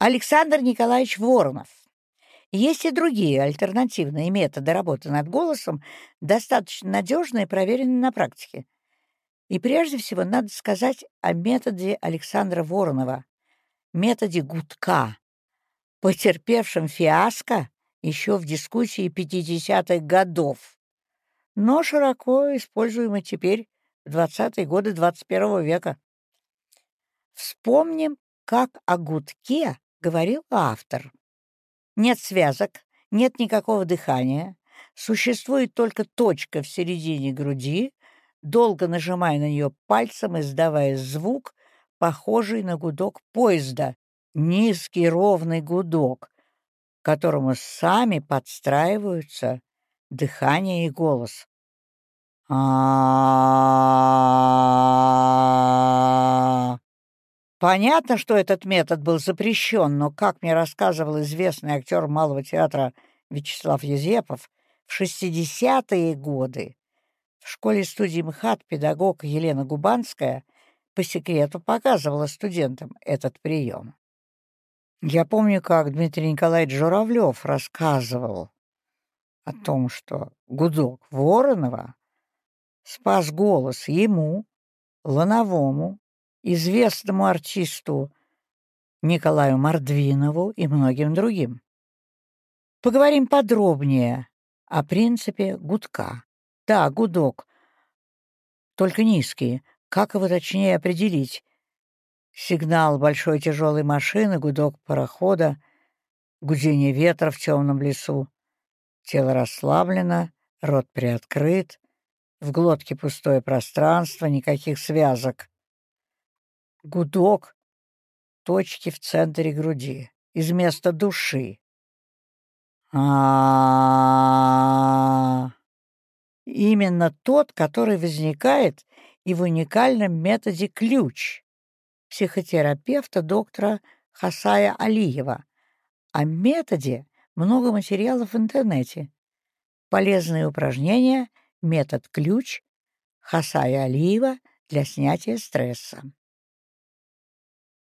Александр Николаевич Воронов. Есть и другие альтернативные методы работы над голосом, достаточно надежные и проверенные на практике. И прежде всего надо сказать о методе Александра Воронова, методе гудка, потерпевшем фиаско еще в дискуссии 50-х годов, но широко используемый теперь в 20-е годы 21 века. Вспомним, как о гудке говорил автор. Нет связок, нет никакого дыхания, существует только точка в середине груди, долго нажимая на нее пальцем, издавая звук, похожий на гудок поезда, низкий ровный гудок, к которому сами подстраиваются дыхание и голос. а Понятно, что этот метод был запрещен, но, как мне рассказывал известный актер Малого театра Вячеслав Езепов, в 60-е годы в школе-студии МХАТ педагог Елена Губанская по секрету показывала студентам этот прием. Я помню, как Дмитрий Николаевич Журавлев рассказывал о том, что гудок Воронова спас голос ему, Лановому, известному артисту Николаю Мордвинову и многим другим. Поговорим подробнее о принципе гудка. Да, гудок, только низкий. Как его точнее определить? Сигнал большой тяжелой машины, гудок парохода, гудение ветра в темном лесу. Тело расслаблено, рот приоткрыт, в глотке пустое пространство, никаких связок гудок точки в центре груди, из места души. а Именно тот, который возникает и в уникальном методе ключ психотерапевта доктора Хасая Алиева. О методе много материалов в интернете. Полезные упражнения, метод ключ Хасая Алиева для снятия стресса.